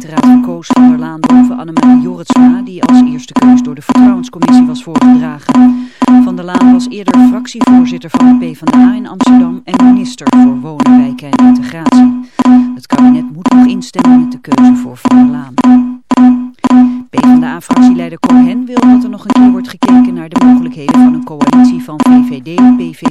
gemeenteraad koos van der Laan boven Annemarie Jorritsma, die als eerste keus door de Vertrouwenscommissie was voorgedragen. Van der Laan was eerder fractievoorzitter van de PvdA in Amsterdam en minister voor Wonen, Wijken en Integratie. Het kabinet moet nog instemmen met de keuze voor Van der Laan. PvdA-fractieleider Cohen wil dat er nog een keer wordt gekeken naar de mogelijkheden van een coalitie van VVD, PVV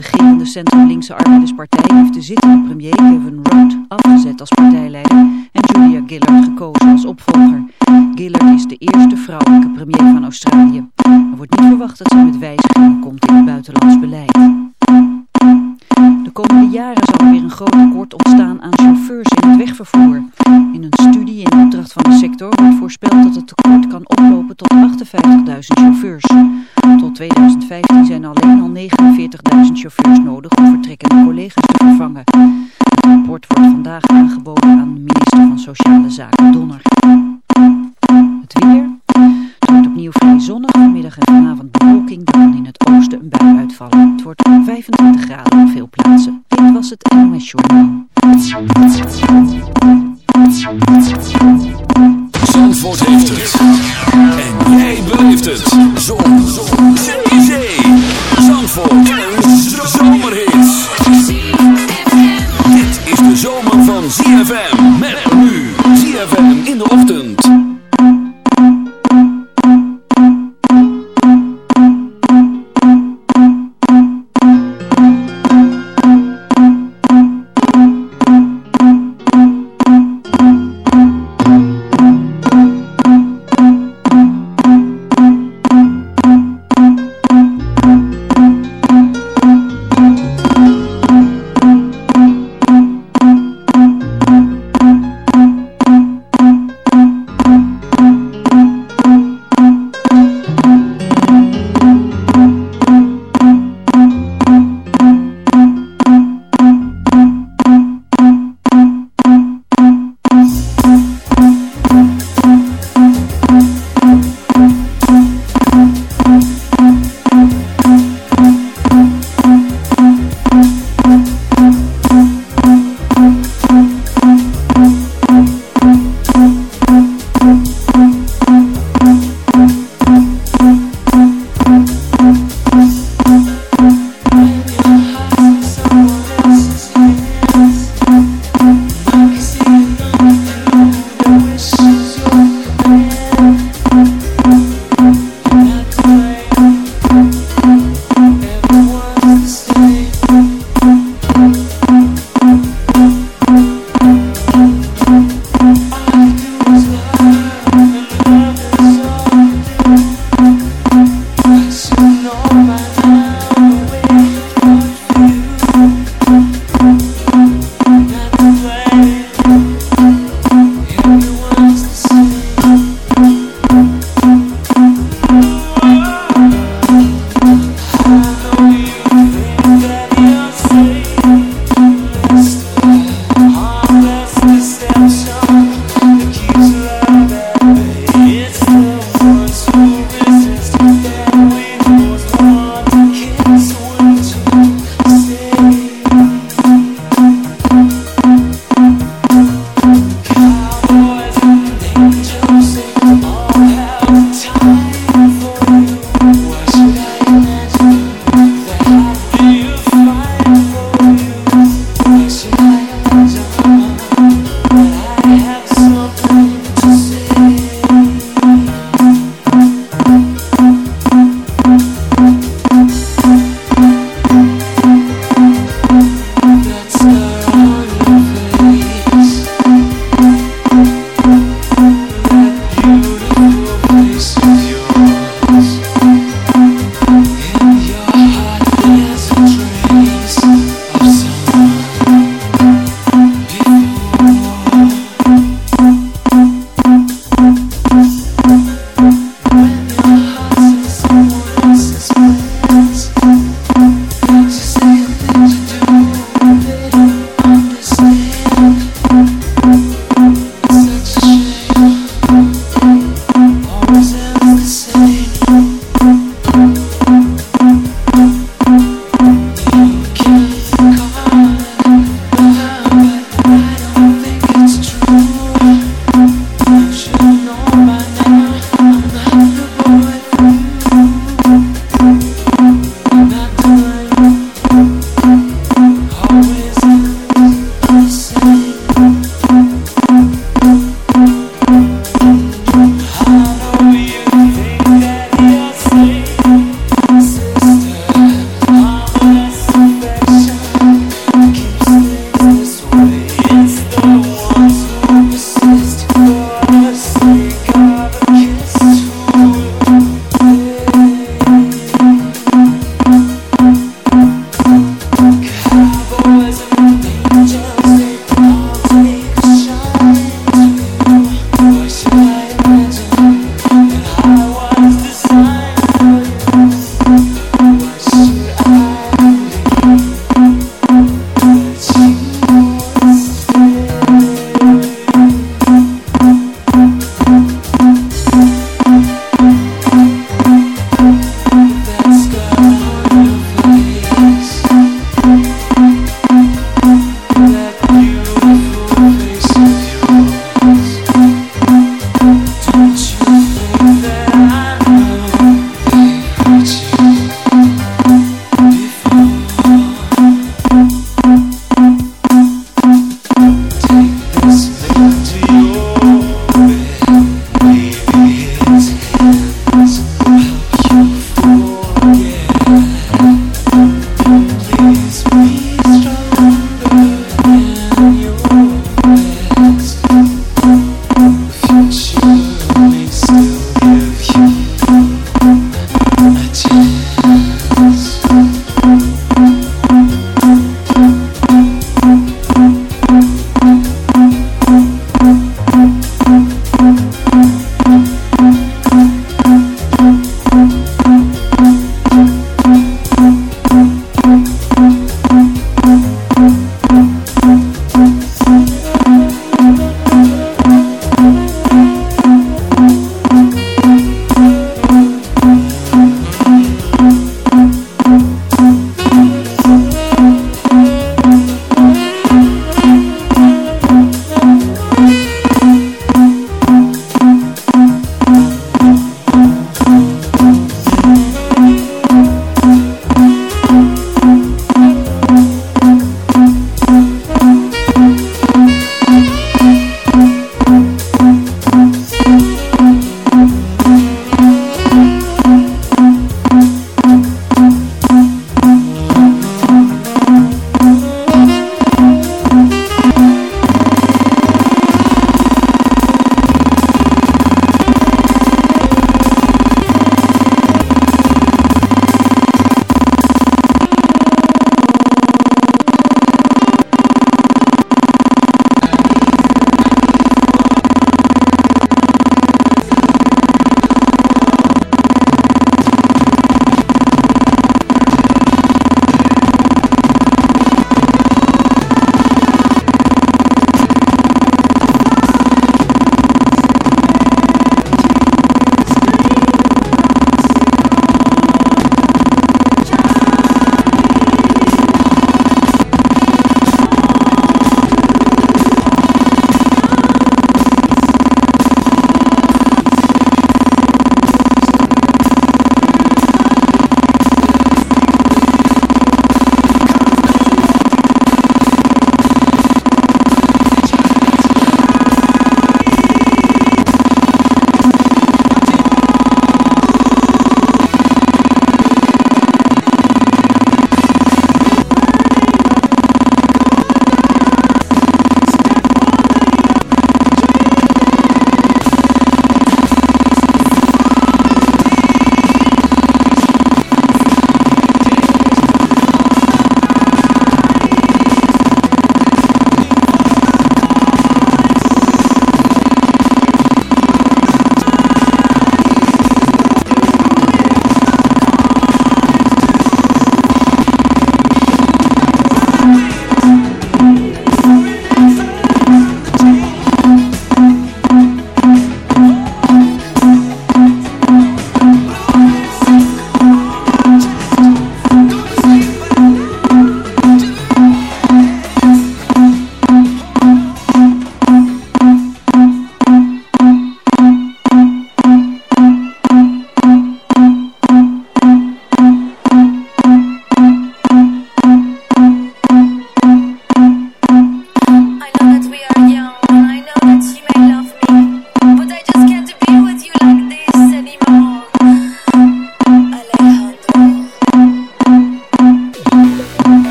regerende centrum-linkse arbeiderspartij heeft de zittende premier Kevin Rudd afgezet als partijleider en Julia Gillard gekozen als opvolger. Gillard is de eerste vrouwelijke premier van Australië. Er wordt niet verwacht dat ze met wijzigingen komt in het buitenlands beleid. De komende jaren zal er weer een groot tekort ontstaan aan chauffeurs in het wegvervoer.